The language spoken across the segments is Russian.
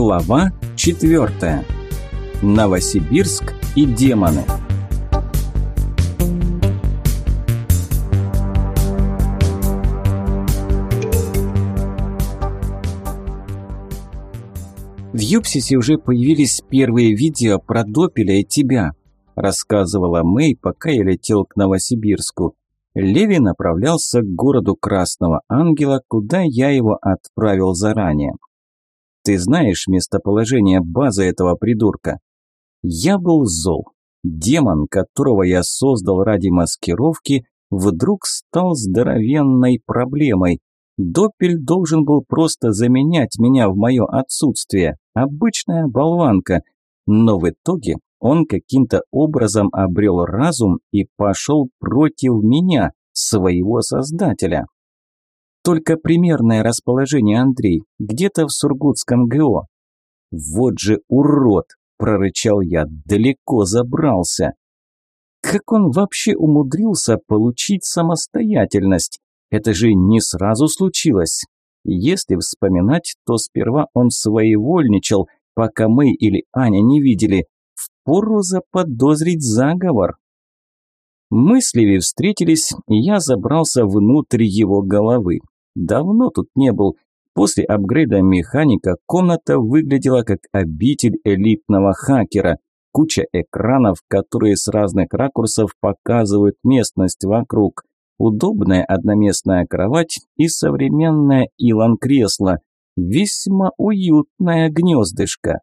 Глава 4. Новосибирск и демоны. В Юпсисе уже появились первые видео про Допеля и тебя, рассказывала Мэй, пока я летел к Новосибирску. Леви направлялся к городу Красного Ангела, куда я его отправил заранее. Ты знаешь местоположение базы этого придурка? Я был зол. Демон, которого я создал ради маскировки, вдруг стал здоровенной проблемой. Доппель должен был просто заменять меня в мое отсутствие. Обычная болванка. Но в итоге он каким-то образом обрел разум и пошел против меня, своего создателя. Только примерное расположение, Андрей, где-то в Сургутском ГО. Вот же урод, прорычал я, далеко забрался. Как он вообще умудрился получить самостоятельность? Это же не сразу случилось. Если вспоминать, то сперва он своевольничал, пока мы или Аня не видели. Впору заподозрить заговор. Мысли встретились, и я забрался внутрь его головы. Давно тут не был. После апгрейда механика комната выглядела как обитель элитного хакера. Куча экранов, которые с разных ракурсов показывают местность вокруг. Удобная одноместная кровать и современное Илон-кресло. Весьма уютное гнездышко.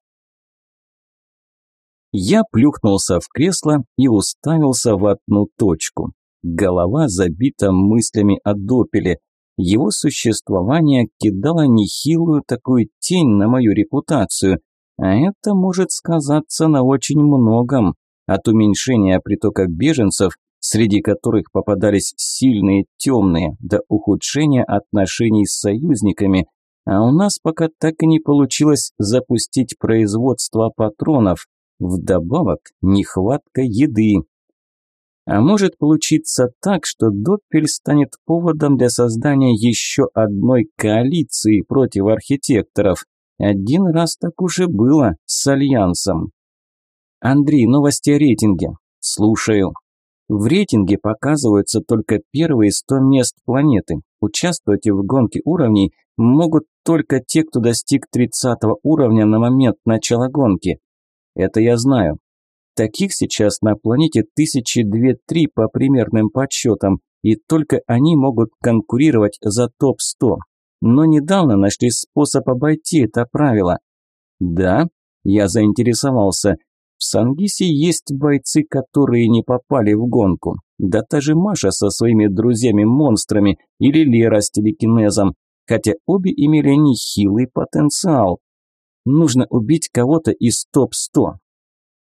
Я плюхнулся в кресло и уставился в одну точку. Голова забита мыслями о допеле. Его существование кидало нехилую такую тень на мою репутацию, а это может сказаться на очень многом. От уменьшения притока беженцев, среди которых попадались сильные темные, до ухудшения отношений с союзниками, а у нас пока так и не получилось запустить производство патронов. Вдобавок, нехватка еды. А может получиться так, что Доппель станет поводом для создания еще одной коалиции против архитекторов. Один раз так уже было с Альянсом. Андрей, новости о рейтинге. Слушаю. В рейтинге показываются только первые 100 мест планеты. Участвовать в гонке уровней могут только те, кто достиг 30 уровня на момент начала гонки. Это я знаю. Таких сейчас на планете тысячи две-три по примерным подсчетам, и только они могут конкурировать за топ-100. Но недавно нашли способ обойти это правило. Да, я заинтересовался. В Сангисе есть бойцы, которые не попали в гонку. Да та же Маша со своими друзьями-монстрами или Лера с телекинезом, хотя обе имели нехилый потенциал. Нужно убить кого-то из топ-100.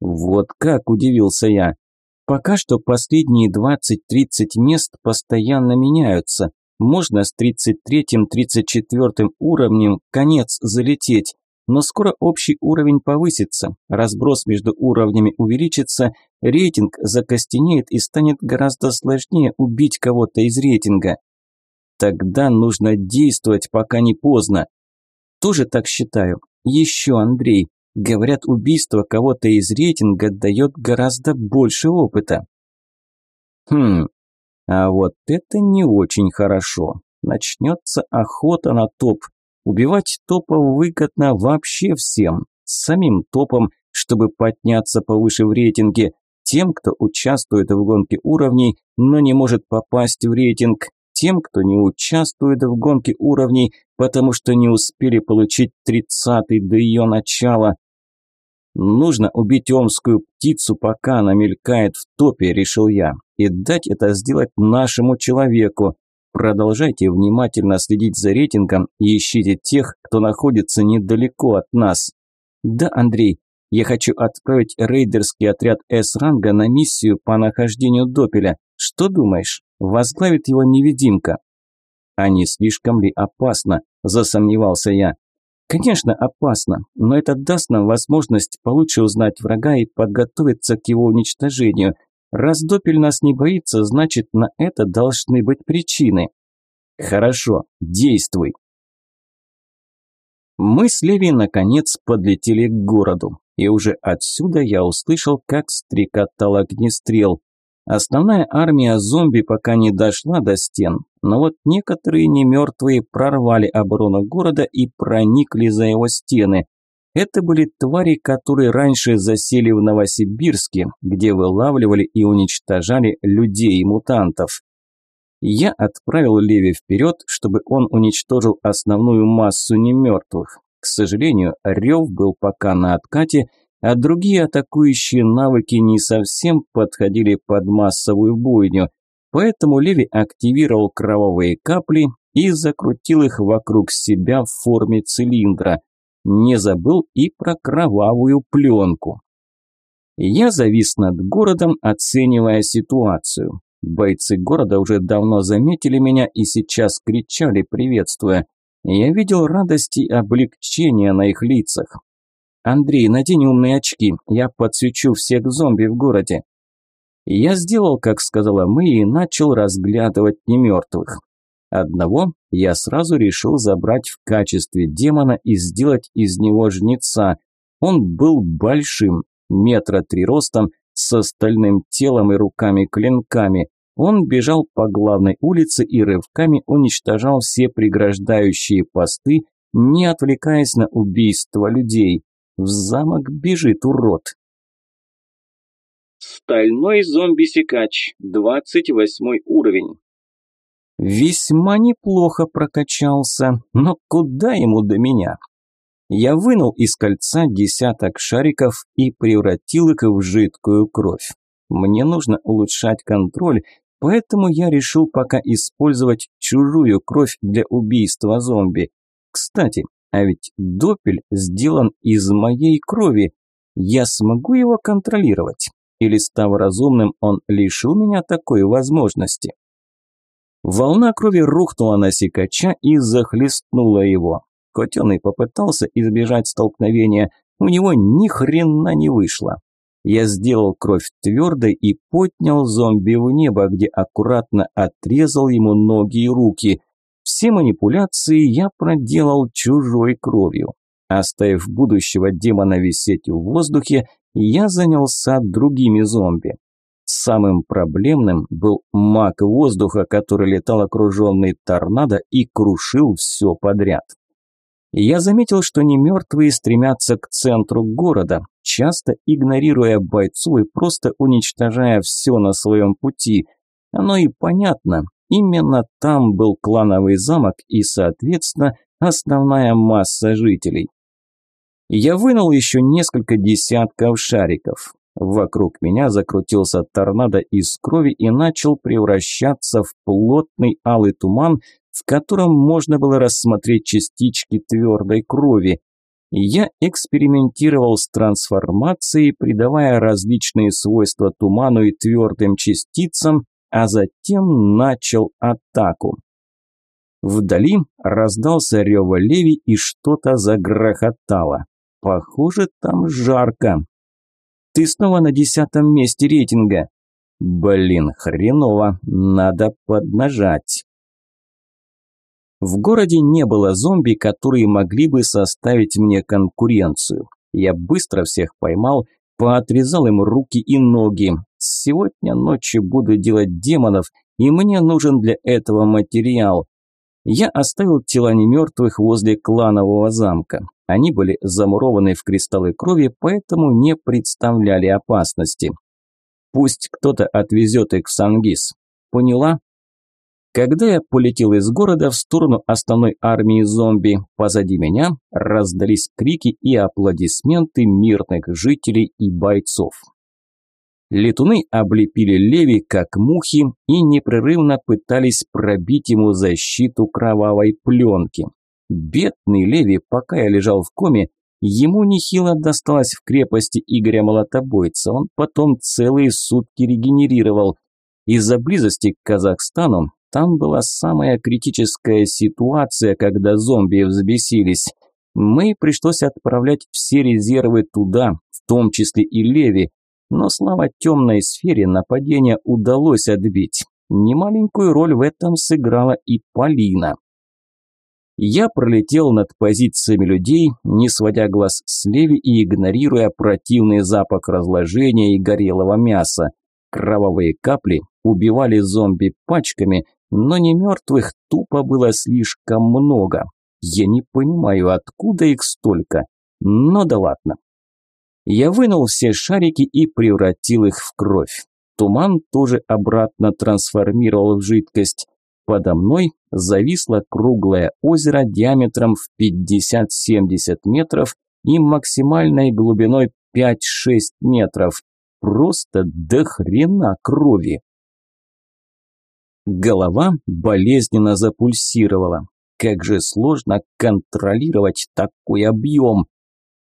Вот как, удивился я. Пока что последние 20-30 мест постоянно меняются. Можно с 33-34 уровнем конец залететь, но скоро общий уровень повысится, разброс между уровнями увеличится, рейтинг закостенеет и станет гораздо сложнее убить кого-то из рейтинга. Тогда нужно действовать, пока не поздно. Тоже так считаю. Еще, Андрей, говорят, убийство кого-то из рейтинга дает гораздо больше опыта. Хм, а вот это не очень хорошо. Начнется охота на топ. Убивать топов выгодно вообще всем. Самим топом, чтобы подняться повыше в рейтинге, тем, кто участвует в гонке уровней, но не может попасть в рейтинг, тем, кто не участвует в гонке уровней, потому что не успели получить тридцатый до ее начала. Нужно убить омскую птицу, пока она мелькает в топе, решил я, и дать это сделать нашему человеку. Продолжайте внимательно следить за рейтингом и ищите тех, кто находится недалеко от нас. Да, Андрей, я хочу отправить рейдерский отряд С-ранга на миссию по нахождению Допеля. Что думаешь? Возглавит его невидимка. А не слишком ли опасно? Засомневался я. Конечно, опасно, но это даст нам возможность получше узнать врага и подготовиться к его уничтожению. Раз Допель нас не боится, значит, на это должны быть причины. Хорошо, действуй. Мы с Леви наконец подлетели к городу, и уже отсюда я услышал, как стрекотал огнестрел. Основная армия зомби пока не дошла до стен, но вот некоторые немертвые прорвали оборону города и проникли за его стены. Это были твари, которые раньше засели в Новосибирске, где вылавливали и уничтожали людей и мутантов. Я отправил Леви вперед, чтобы он уничтожил основную массу немертвых. К сожалению, рев был пока на откате, а другие атакующие навыки не совсем подходили под массовую бойню, поэтому Леви активировал кровавые капли и закрутил их вокруг себя в форме цилиндра. Не забыл и про кровавую пленку. Я завис над городом, оценивая ситуацию. Бойцы города уже давно заметили меня и сейчас кричали, приветствуя. Я видел радость и облегчение на их лицах. «Андрей, надень умные очки, я подсвечу всех зомби в городе». Я сделал, как сказала мы, и начал разглядывать немертвых. Одного я сразу решил забрать в качестве демона и сделать из него жнеца. Он был большим, метра три ростом, с остальным телом и руками-клинками. Он бежал по главной улице и рывками уничтожал все преграждающие посты, не отвлекаясь на убийство людей. В замок бежит урод. Стальной зомби-секач, 28 уровень. Весьма неплохо прокачался, но куда ему до меня? Я вынул из кольца десяток шариков и превратил их в жидкую кровь. Мне нужно улучшать контроль, поэтому я решил пока использовать чужую кровь для убийства зомби. Кстати, а ведь допель сделан из моей крови. Я смогу его контролировать? Или, став разумным, он лишил меня такой возможности? Волна крови рухнула на сикача и захлестнула его. Котеный попытался избежать столкновения, у него ни хрена не вышло. Я сделал кровь твердой и поднял зомби в небо, где аккуратно отрезал ему ноги и руки. Все манипуляции я проделал чужой кровью. Оставив будущего демона висеть в воздухе, я занялся другими зомби. Самым проблемным был маг воздуха, который летал окруженный торнадо и крушил все подряд. Я заметил, что немертвые стремятся к центру города, часто игнорируя бойцов и просто уничтожая все на своем пути. Оно и понятно, именно там был клановый замок и, соответственно, основная масса жителей. Я вынул еще несколько десятков шариков. Вокруг меня закрутился торнадо из крови и начал превращаться в плотный алый туман, в котором можно было рассмотреть частички твердой крови. Я экспериментировал с трансформацией, придавая различные свойства туману и твердым частицам, а затем начал атаку. Вдали раздался рев леви и что-то загрохотало. Похоже, там жарко. Ты снова на десятом месте рейтинга. Блин, хреново, надо поднажать. В городе не было зомби, которые могли бы составить мне конкуренцию. Я быстро всех поймал, поотрезал им руки и ноги. Сегодня ночью буду делать демонов, и мне нужен для этого материал. Я оставил тела немертвых возле кланового замка. Они были замурованы в кристаллы крови, поэтому не представляли опасности. Пусть кто-то отвезет их в Сангис. Поняла? Когда я полетел из города в сторону основной армии зомби, позади меня раздались крики и аплодисменты мирных жителей и бойцов. Летуны облепили Леви как мухи и непрерывно пытались пробить ему защиту кровавой пленки. Бедный Леви, пока я лежал в коме, ему нехило досталось в крепости Игоря Молотобойца, он потом целые сутки регенерировал. Из-за близости к Казахстану там была самая критическая ситуация, когда зомби взбесились. Мы пришлось отправлять все резервы туда, в том числе и Леви, но слава темной сфере нападение удалось отбить. Немаленькую роль в этом сыграла и Полина. Я пролетел над позициями людей, не сводя глаз с Леви и игнорируя противный запах разложения и горелого мяса. Кровавые капли убивали зомби пачками, но не мертвых тупо было слишком много. Я не понимаю, откуда их столько, но да ладно. Я вынул все шарики и превратил их в кровь. Туман тоже обратно трансформировал в жидкость. Подо мной зависло круглое озеро диаметром в 50-70 метров и максимальной глубиной 5-6 метров. Просто до хрена крови. Голова болезненно запульсировала. Как же сложно контролировать такой объем.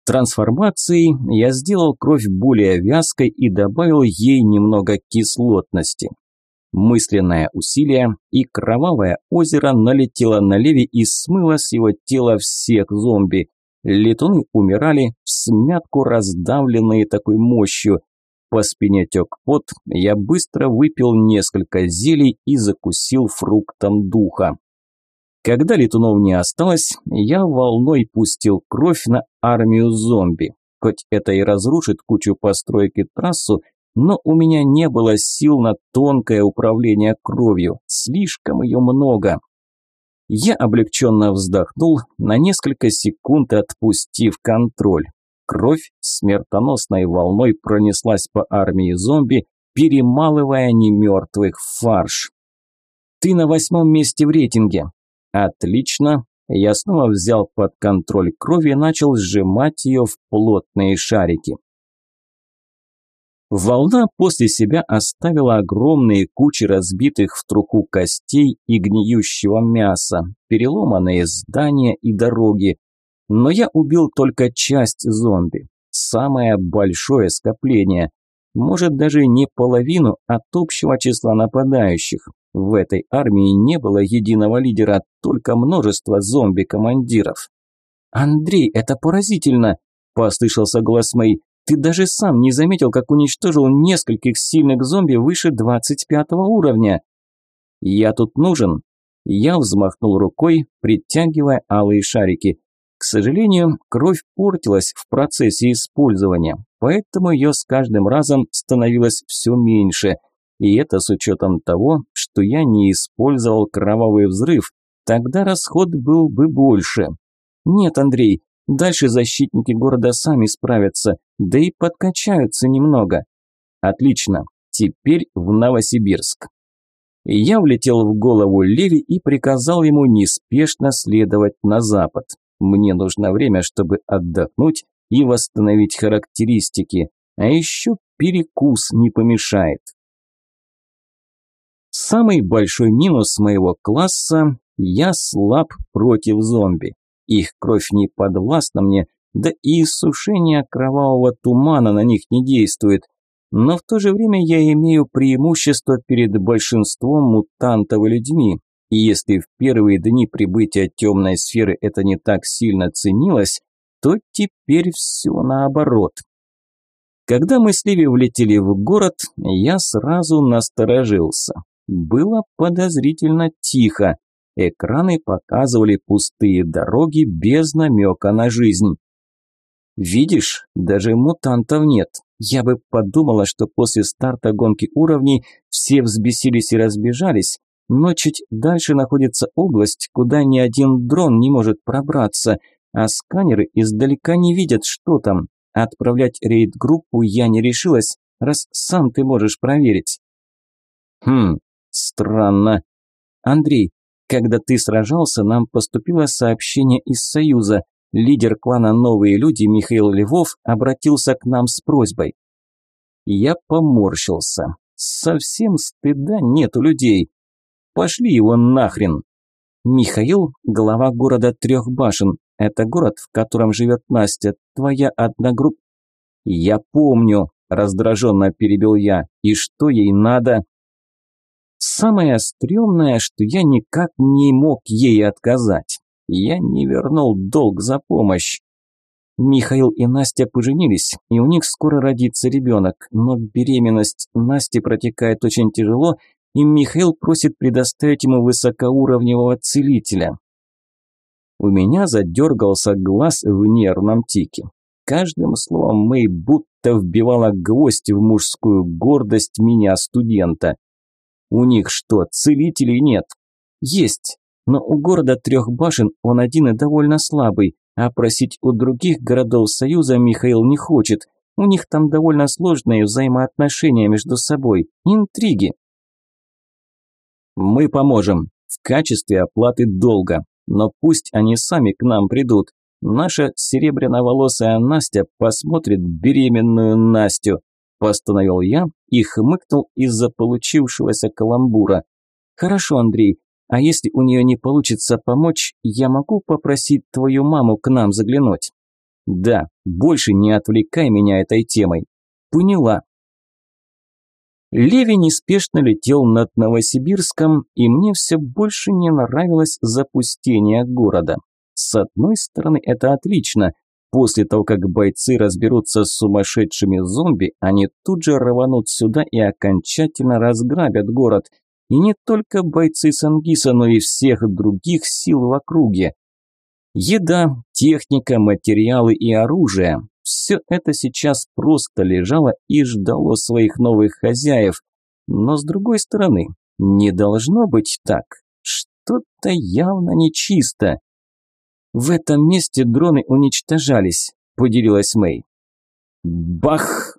Трансформацией я сделал кровь более вязкой и добавил ей немного кислотности. Мысленное усилие, и кровавое озеро налетело на Леви и смыло с его тела всех зомби. Летуны умирали, смятку раздавленные такой мощью. По спине тек пот, я быстро выпил несколько зелий и закусил фруктом духа. Когда летунов не осталось, я волной пустил кровь на армию зомби. Хоть это и разрушит кучу построек и трассу, но у меня не было сил на тонкое управление кровью, слишком ее много. Я облегченно вздохнул, на несколько секунд отпустив контроль. Кровь смертоносной волной пронеслась по армии зомби, перемалывая немертвых в фарш. «Ты на восьмом месте в рейтинге». «Отлично». Я снова взял под контроль кровь и начал сжимать ее в плотные шарики. Волна после себя оставила огромные кучи разбитых в труху костей и гниющего мяса, переломанные здания и дороги. Но я убил только часть зомби, самое большое скопление. Может даже не половину от общего числа нападающих. В этой армии не было единого лидера, только множество зомби-командиров. «Андрей, это поразительно!» – послышался голос мой. Ты даже сам не заметил, как уничтожил нескольких сильных зомби выше 25 уровня. Я тут нужен. Я взмахнул рукой, притягивая алые шарики. К сожалению, кровь портилась в процессе использования, поэтому ее с каждым разом становилось все меньше. И это с учетом того, что я не использовал кровавый взрыв, тогда расход был бы больше. Нет, Андрей, Дальше защитники города сами справятся, да и подкачаются немного. Отлично, теперь в Новосибирск. Я влетел в голову Леви и приказал ему неспешно следовать на запад. Мне нужно время, чтобы отдохнуть и восстановить характеристики, а еще перекус не помешает. Самый большой минус моего класса – я слаб против зомби. Их кровь не подвластна мне, да и иссушение кровавого тумана на них не действует. Но в то же время я имею преимущество перед большинством мутантов и людьми. И если в первые дни прибытия темной сферы это не так сильно ценилось, то теперь все наоборот. Когда мы с Ливи влетели в город, я сразу насторожился. Было подозрительно тихо. Экраны показывали пустые дороги без намека на жизнь. Видишь, даже мутантов нет. Я бы подумала, что после старта гонки уровней все взбесились и разбежались, но чуть дальше находится область, куда ни один дрон не может пробраться, а сканеры издалека не видят, что там. Отправлять рейд-группу я не решилась, раз сам ты можешь проверить. Хм, странно. Андрей, когда ты сражался, нам поступило сообщение из Союза. Лидер клана «Новые люди» Михаил Львов обратился к нам с просьбой. Я поморщился. Совсем стыда нет у людей. Пошли его нахрен. Михаил – глава города Трех Башен. Это город, в котором живет Настя, твоя одногрупп... Я помню, раздраженно перебил я. И что ей надо? Самое стрёмное, что я никак не мог ей отказать. Я не вернул долг за помощь. Михаил и Настя поженились, и у них скоро родится ребенок, но беременность Насти протекает очень тяжело, и Михаил просит предоставить ему высокоуровневого целителя. У меня задергался глаз в нервном тике. Каждым словом Мэй будто вбивала гвоздь в мужскую гордость меня, студента. У них что, целителей нет? Есть, но у города трех башен он один и довольно слабый, а просить у других городов Союза Михаил не хочет. У них там довольно сложные взаимоотношения между собой, интриги. Мы поможем в качестве оплаты долга, но пусть они сами к нам придут. Наша серебряноволосая Настя посмотрит беременную Настю, постановил я и хмыкнул из-за получившегося каламбура. Хорошо, Андрей, а если у нее не получится помочь, я могу попросить твою маму к нам заглянуть? Да, больше не отвлекай меня этой темой. Поняла. Леви неспешно летел над Новосибирском, и мне все больше не нравилось запустение города. С одной стороны, это отлично. После того, как бойцы разберутся с сумасшедшими зомби, они тут же рванут сюда и окончательно разграбят город – и не только бойцы Сангиса, но и всех других сил в округе. Еда, техника, материалы и оружие – все это сейчас просто лежало и ждало своих новых хозяев. Но с другой стороны, не должно быть так. Что-то явно нечисто. В этом месте дроны уничтожались, поделилась Мэй. Бах!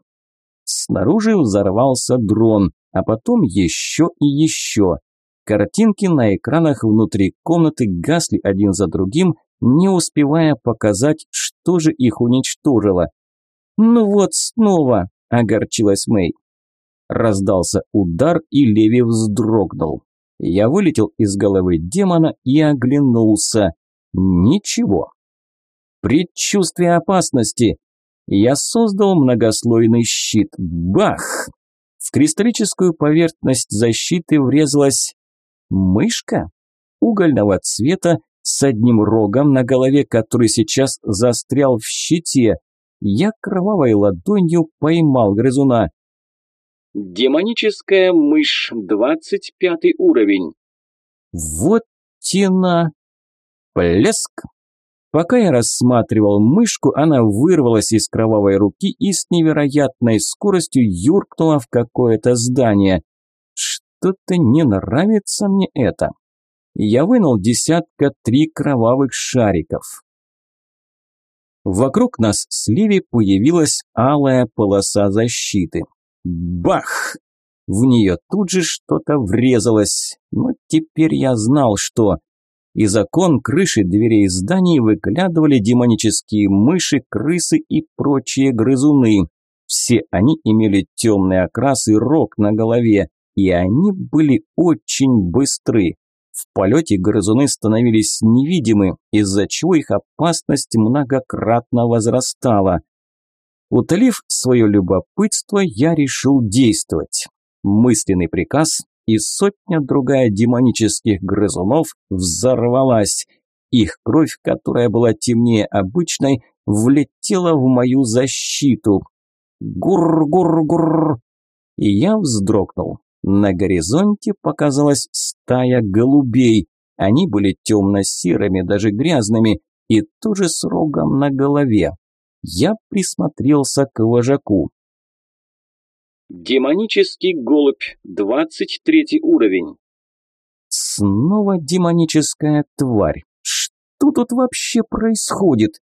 Снаружи взорвался дрон а потом еще и еще. Картинки на экранах внутри комнаты гасли один за другим, не успевая показать, что же их уничтожило. «Ну вот снова!» – огорчилась Мэй. Раздался удар, и Леви вздрогнул. Я вылетел из головы демона и оглянулся. Ничего. Предчувствие опасности. Я создал многослойный щит. Бах! В кристаллическую поверхность защиты врезалась мышка угольного цвета с одним рогом на голове, который сейчас застрял в щите. Я кровавой ладонью поймал грызуна. Демоническая мышь, двадцать пятый уровень. Вот тена. Плеск. Пока я рассматривал мышку, она вырвалась из кровавой руки и с невероятной скоростью юркнула в какое-то здание. Что-то не нравится мне это. Я вынул десятка три кровавых шариков. Вокруг нас с Ливи появилась алая полоса защиты. Бах! В нее тут же что-то врезалось. Но теперь я знал, что... Из окон, крыши, дверей зданий выглядывали демонические мыши, крысы и прочие грызуны. Все они имели темный окрас и рог на голове, и они были очень быстры. В полете грызуны становились невидимы, из-за чего их опасность многократно возрастала. Утолив свое любопытство, я решил действовать. Мысленный приказ и сотня другая демонических грызунов взорвалась. Их кровь, которая была темнее обычной, влетела в мою защиту. Гур-гур-гур! И я вздрогнул. На горизонте показалась стая голубей. Они были темно-серыми, даже грязными, и тоже с рогом на голове. Я присмотрелся к вожаку. Демонический голубь, 23 уровень. Снова демоническая тварь. Что тут вообще происходит?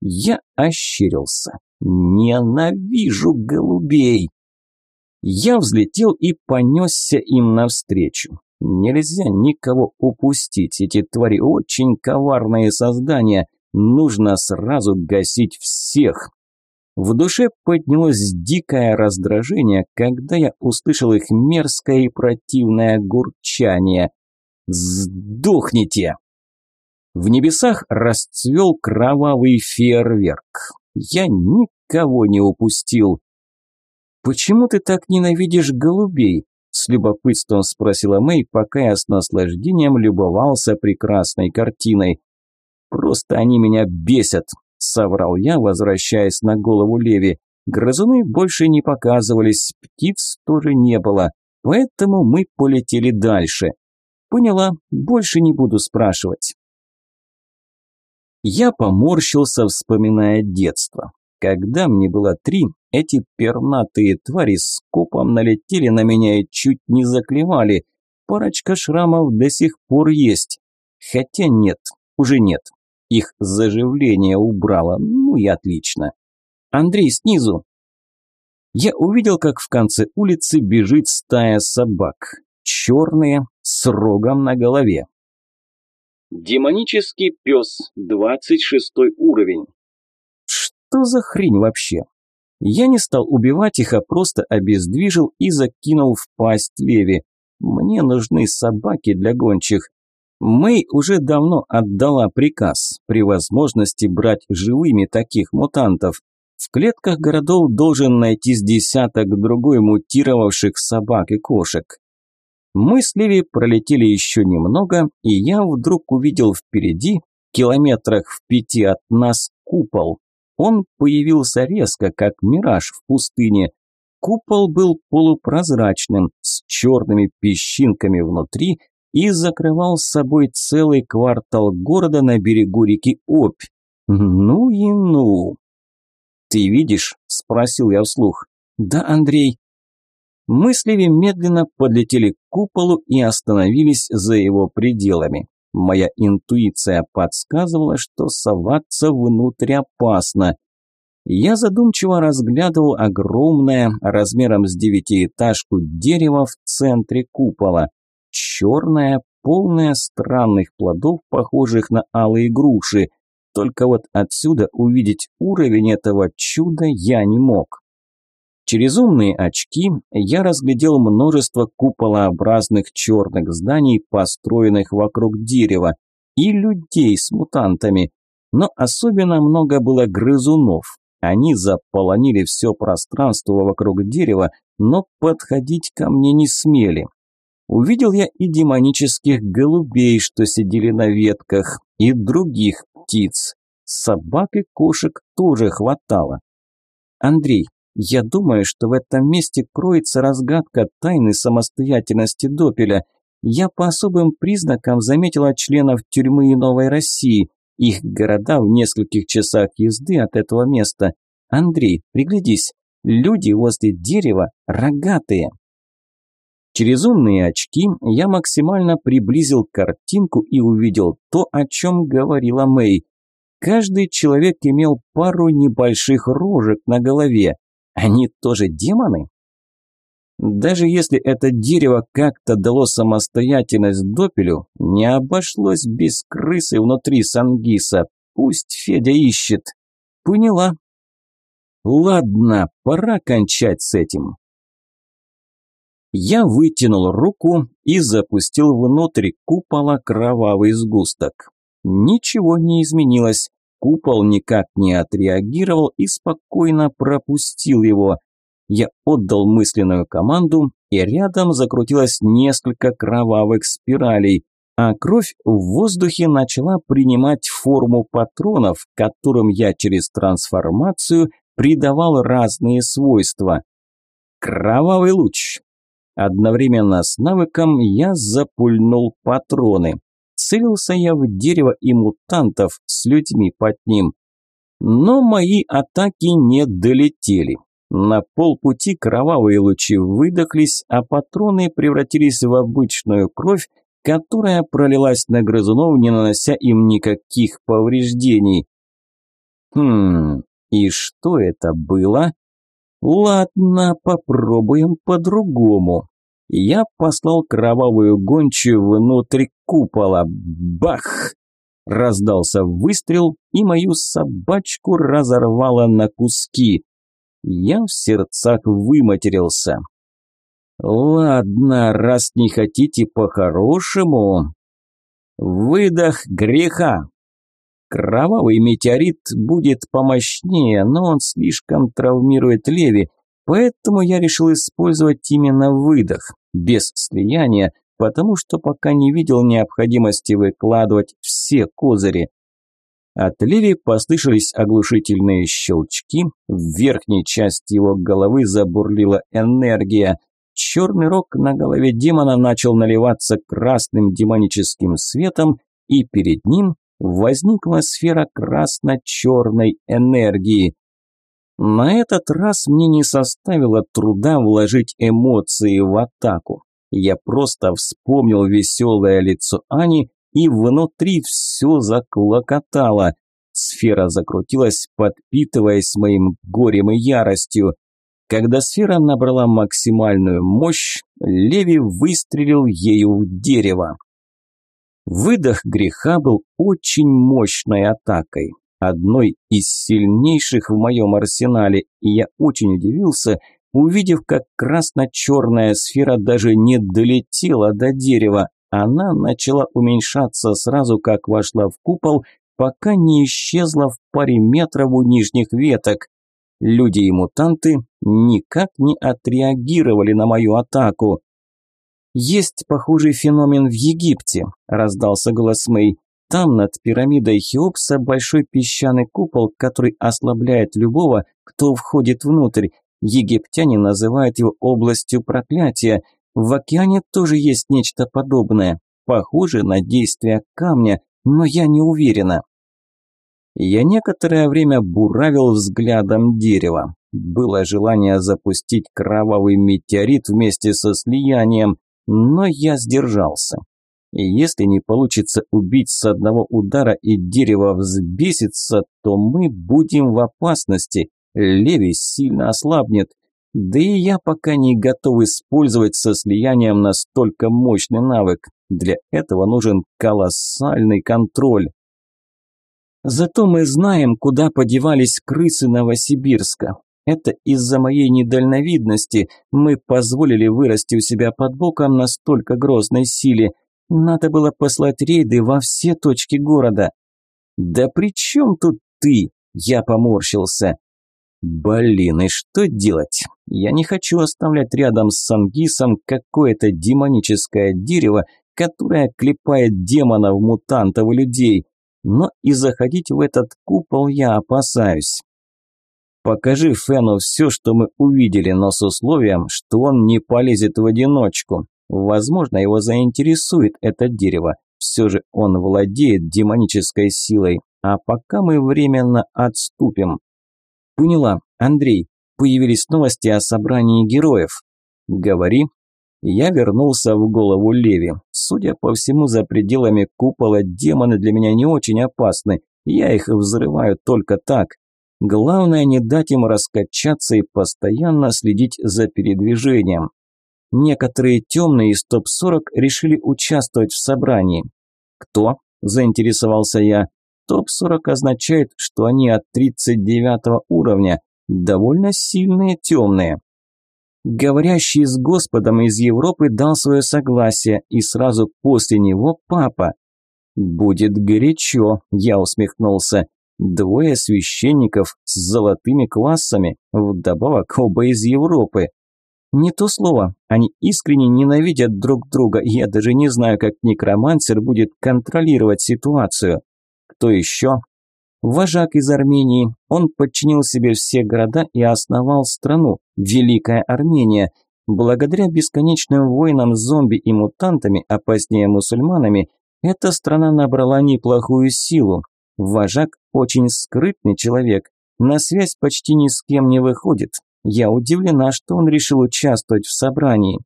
Я ощерился. Ненавижу голубей. Я взлетел и понесся им навстречу. Нельзя никого упустить, эти твари очень коварные создания. Нужно сразу гасить всех. В душе поднялось дикое раздражение, когда я услышал их мерзкое и противное гурчание. «Сдохните!» В небесах расцвел кровавый фейерверк. Я никого не упустил. «Почему ты так ненавидишь голубей?» – с любопытством спросила Мэй, пока я с наслаждением любовался прекрасной картиной. «Просто они меня бесят», соврал я, возвращаясь на голову Леви. Грызуны больше не показывались, птиц тоже не было, поэтому мы полетели дальше. Поняла, больше не буду спрашивать. Я поморщился, вспоминая детство. Когда мне было три, эти пернатые твари с копом налетели на меня и чуть не заклевали. Парочка шрамов до сих пор есть. Хотя нет, уже нет. Их заживление убрало, ну и отлично. Андрей, снизу. Я увидел, как в конце улицы бежит стая собак. Черные, с рогом на голове. Демонический пес, 26 уровень. Что за хрень вообще? Я не стал убивать их, а просто обездвижил и закинул в пасть Леви. Мне нужны собаки для гончих. Мэй уже давно отдала приказ при возможности брать живыми таких мутантов. В клетках городов должен найтись десяток другой мутировавших собак и кошек. Мы с Леви пролетели еще немного, и я вдруг увидел впереди, километрах в пяти от нас, купол. Он появился резко, как мираж в пустыне. Купол был полупрозрачным, с черными песчинками внутри и закрывал с собой целый квартал города на берегу реки Обь. Ну и ну. «Ты видишь?» – спросил я вслух. «Да, Андрей». Мы с медленно подлетели к куполу и остановились за его пределами. Моя интуиция подсказывала, что соваться внутрь опасно. Я задумчиво разглядывал огромное, размером с девятиэтажку дерево в центре купола. Черное, полное странных плодов, похожих на алые груши. Только вот отсюда увидеть уровень этого чуда я не мог. Через умные очки я разглядел множество куполообразных черных зданий, построенных вокруг дерева, и людей с мутантами. Но особенно много было грызунов. Они заполонили все пространство вокруг дерева, но подходить ко мне не смели. Увидел я и демонических голубей, что сидели на ветках, и других птиц. Собак и кошек тоже хватало. Андрей, я думаю, что в этом месте кроется разгадка тайны самостоятельности Допеля. Я по особым признакам заметила членов тюрьмы и Новой России. Их города в нескольких часах езды от этого места. Андрей, приглядись. Люди возле дерева рогатые. Через умные очки я максимально приблизил картинку и увидел то, о чем говорила Мэй. Каждый человек имел пару небольших рожек на голове. Они тоже демоны? Даже если это дерево как-то дало самостоятельность Допелю, не обошлось без крысы внутри Сангиса. Пусть Федя ищет. Поняла. Ладно, пора кончать с этим. Я вытянул руку и запустил внутрь купола кровавый сгусток. Ничего не изменилось. Купол никак не отреагировал и спокойно пропустил его. Я отдал мысленную команду, и рядом закрутилось несколько кровавых спиралей, а кровь в воздухе начала принимать форму патронов, которым я через трансформацию придавал разные свойства. Кровавый луч. Одновременно с навыком я запульнул патроны. Целился я в дерево и мутантов с людьми под ним. Но мои атаки не долетели. На полпути кровавые лучи выдохлись, а патроны превратились в обычную кровь, которая пролилась на грызунов, не нанося им никаких повреждений. Хм, и что это было? Ладно, попробуем по-другому. Я послал кровавую гончую внутрь купола. Бах! Раздался выстрел, и мою собачку разорвало на куски. Я в сердцах выматерился. «Ладно, раз не хотите по-хорошему...» «Выдох греха!» Кровавый метеорит будет помощнее, но он слишком травмирует Леви, поэтому я решил использовать именно выдох без слияния, потому что пока не видел необходимости выкладывать все козыри. От Леви послышались оглушительные щелчки, в верхней части его головы забурлила энергия. Черный рог на голове демона начал наливаться красным демоническим светом, и перед ним возникла сфера красно-черной энергии. На этот раз мне не составило труда вложить эмоции в атаку. Я просто вспомнил веселое лицо Ани, и внутри все заклокотало. Сфера закрутилась, подпитываясь моим горем и яростью. Когда сфера набрала максимальную мощь, Леви выстрелил ею в дерево. Выдох греха был очень мощной атакой, одной из сильнейших в моем арсенале, и я очень удивился, увидев, как красно-черная сфера даже не долетела до дерева, она начала уменьшаться сразу, как вошла в купол, пока не исчезла в паре метров у нижних веток. Люди и мутанты никак не отреагировали на мою атаку. «Есть похожий феномен в Египте», – раздался голос Мэй. «Там над пирамидой Хеопса большой песчаный купол, который ослабляет любого, кто входит внутрь. Египтяне называют его областью проклятия. В океане тоже есть нечто подобное, похоже на действие камня, но я не уверена». Я некоторое время буравил взглядом дерево. Было желание запустить кровавый метеорит вместе со слиянием, но я сдержался. И если не получится убить с одного удара и дерево взбесится, то мы будем в опасности. Леви сильно ослабнет. Да и я пока не готов использовать со слиянием настолько мощный навык. Для этого нужен колоссальный контроль. Зато мы знаем, куда подевались крысы Новосибирска. Это из-за моей недальновидности мы позволили вырасти у себя под боком настолько грозной силе. Надо было послать рейды во все точки города. Да при чем тут ты? Я поморщился. Блин, и что делать? Я не хочу оставлять рядом с Сангисом какое-то демоническое дерево, которое клепает демонов, мутантов и людей. Но и заходить в этот купол я опасаюсь. Покажи Фену все, что мы увидели, но с условием, что он не полезет в одиночку. Возможно, его заинтересует это дерево. Все же он владеет демонической силой. А пока мы временно отступим. Поняла, Андрей. Появились новости о собрании героев. Говори. Я вернулся в голову Леви. Судя по всему, за пределами купола демоны для меня не очень опасны. Я их взрываю только так. Главное не дать им раскачаться и постоянно следить за передвижением. Некоторые темные из топ-40 решили участвовать в собрании. Кто? Заинтересовался я. Топ-40 означает, что они от 39 уровня, довольно сильные темные. Говорящий с Господом из Европы дал свое согласие, и сразу после него папа. «Будет горячо», – я усмехнулся. Двое священников с золотыми классами, вдобавок оба из Европы. Не то слово, они искренне ненавидят друг друга, я даже не знаю, как некромансер будет контролировать ситуацию. Кто еще? Вожак из Армении. Он подчинил себе все города и основал страну, Великая Армения. Благодаря бесконечным войнам с зомби и мутантами, а позднее мусульманами, эта страна набрала неплохую силу, Вожак очень скрытный человек, на связь почти ни с кем не выходит. Я удивлена, что он решил участвовать в собрании.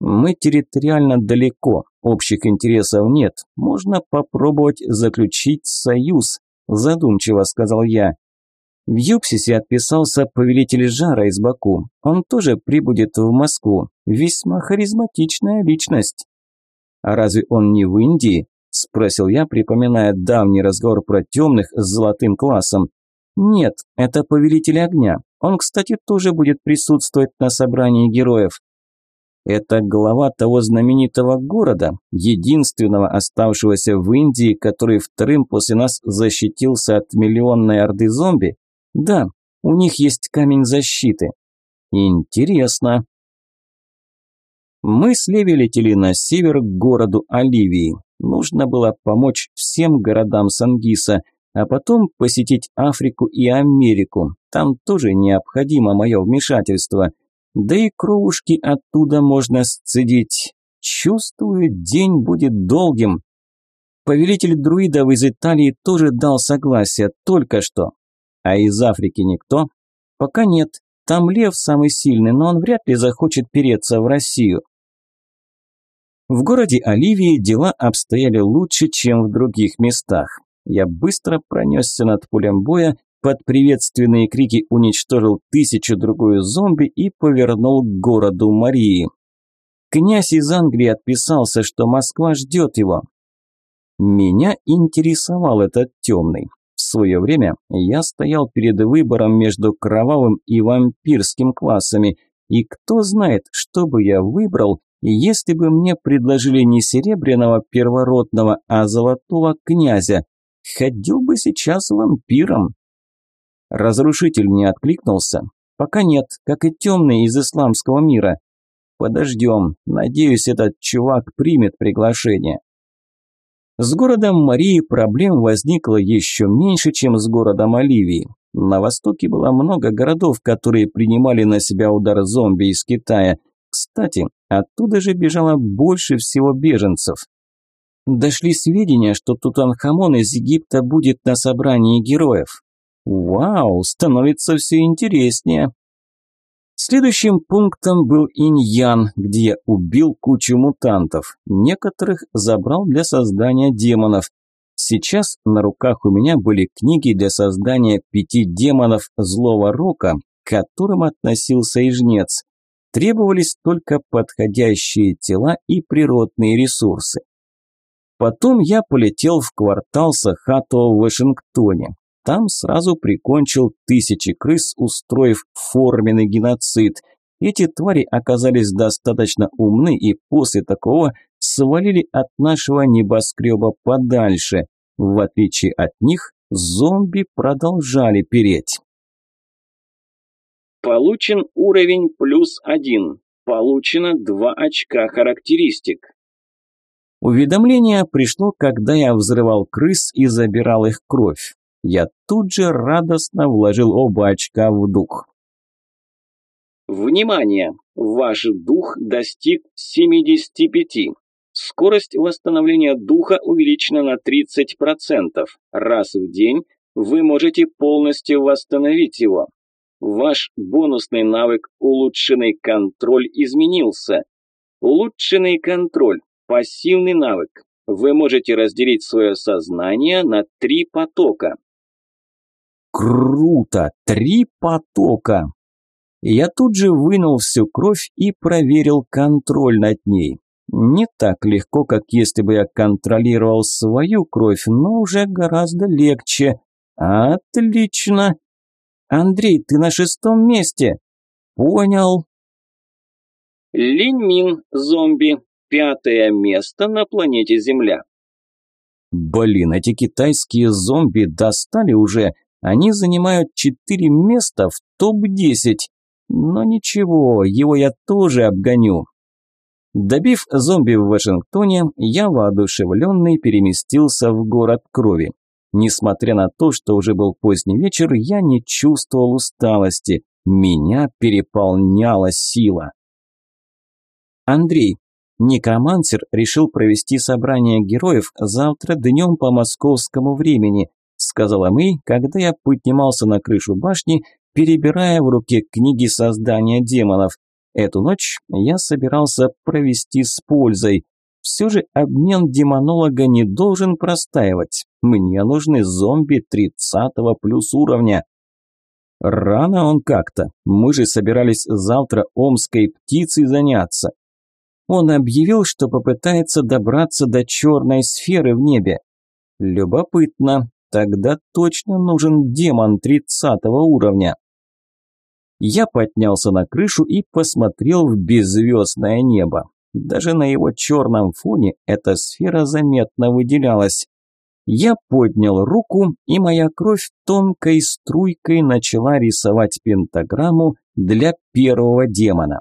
Мы территориально далеко, общих интересов нет. Можно попробовать заключить союз, задумчиво сказал я. В Юпсисе отписался повелитель Жара из Баку. Он тоже прибудет в Москву. Весьма харизматичная личность. А разве он не в Индии? – спросил я, припоминая давний разговор про темных с золотым классом. «Нет, это повелитель огня. Он, кстати, тоже будет присутствовать на собрании героев». Это глава того знаменитого города, единственного оставшегося в Индии, который вторым после нас защитился от миллионной орды зомби? Да, у них есть камень защиты. Интересно. Мы с Леви летели на север к городу Оливии. Нужно было помочь всем городам Сангиса, а потом посетить Африку и Америку. Там тоже необходимо мое вмешательство. Да и кровушки оттуда можно сцедить. Чувствую, день будет долгим. Повелитель друидов из Италии тоже дал согласие, только что. А из Африки никто? Пока нет. Там лев самый сильный, но он вряд ли захочет переться в Россию. В городе Оливии дела обстояли лучше, чем в других местах. Я быстро пронесся над полем боя, под приветственные крики уничтожил тысячу-другую зомби и повернул к городу Марии. Князь из Англии отписался, что Москва ждет его. Меня интересовал этот темный. В свое время я стоял перед выбором между кровавым и вампирским классами, и кто знает, что бы я выбрал, если бы мне предложили не серебряного первородного, а золотого князя. Ходил бы сейчас вампиром. Разрушитель не откликнулся. Пока нет, как и темный из исламского мира. Подождем. Надеюсь, этот чувак примет приглашение. С городом Марии проблем возникло еще меньше, чем с городом Оливии. На востоке было много городов, которые принимали на себя удар зомби из Китая. Кстати, оттуда же бежало больше всего беженцев. Дошли сведения, что Тутанхамон из Египта будет на собрании героев. Вау, становится все интереснее. Следующим пунктом был Иньян, где я убил кучу мутантов. Некоторых забрал для создания демонов. Сейчас на руках у меня были книги для создания пяти демонов злого рока, к которым относился и жнец. Требовались только подходящие тела и природные ресурсы. Потом я полетел в квартал Сахато в Вашингтоне. Там сразу прикончил тысячи крыс, устроив форменный геноцид. Эти твари оказались достаточно умны и после такого свалили от нашего небоскреба подальше. В отличие от них, зомби продолжали переть. Получен уровень плюс один. Получено два очка характеристик. Уведомление пришло, когда я взрывал крыс и забирал их кровь я тут же радостно вложил оба очка в дух. Внимание! Ваш дух достиг 75. Скорость восстановления духа увеличена на 30%. Раз в день вы можете полностью восстановить его. Ваш бонусный навык «Улучшенный контроль» изменился. Улучшенный контроль – пассивный навык. Вы можете разделить свое сознание на три потока. Круто! Три потока! Я тут же вынул всю кровь и проверил контроль над ней. Не так легко, как если бы я контролировал свою кровь, но уже гораздо легче. Отлично! Андрей, ты на шестом месте. Понял. Линьмин, зомби. Пятое место на планете Земля. Блин, эти китайские зомби достали уже. Они занимают четыре места в топ-10. Но ничего, его я тоже обгоню. Добив зомби в Вашингтоне, я воодушевленный переместился в город крови. Несмотря на то, что уже был поздний вечер, я не чувствовал усталости. Меня переполняла сила. Андрей, некромансер решил провести собрание героев завтра днем по московскому времени сказала Мэй, когда я поднимался на крышу башни, перебирая в руке книги создания демонов. Эту ночь я собирался провести с пользой. Все же обмен демонолога не должен простаивать. Мне нужны зомби 30 плюс уровня. Рано он как-то. Мы же собирались завтра омской птицей заняться. Он объявил, что попытается добраться до черной сферы в небе. Любопытно, Тогда точно нужен демон тридцатого уровня. Я поднялся на крышу и посмотрел в беззвездное небо. Даже на его черном фоне эта сфера заметно выделялась. Я поднял руку, и моя кровь тонкой струйкой начала рисовать пентаграмму для первого демона.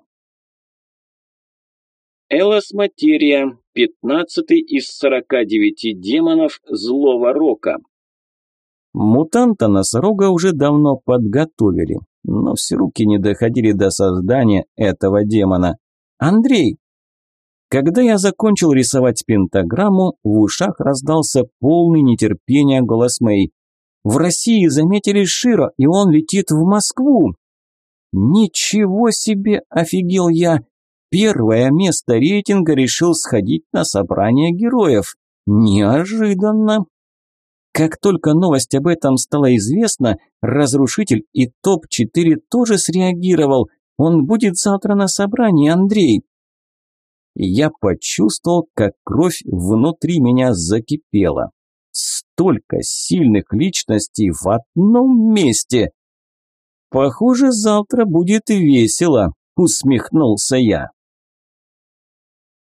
Элос Материя, пятнадцатый из сорока девяти демонов злого рока, Мутанта-носорога уже давно подготовили, но все руки не доходили до создания этого демона. «Андрей!» Когда я закончил рисовать пентаграмму, в ушах раздался полный нетерпения голос Мэй. «В России заметили Широ, и он летит в Москву!» «Ничего себе!» – офигел я. Первое место рейтинга решил сходить на собрание героев. Неожиданно. Как только новость об этом стала известна, Разрушитель и ТОП-4 тоже среагировал. Он будет завтра на собрании, Андрей. Я почувствовал, как кровь внутри меня закипела. Столько сильных личностей в одном месте. Похоже, завтра будет весело, усмехнулся я.